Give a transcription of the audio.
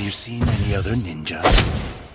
Have you seen any other ninjas?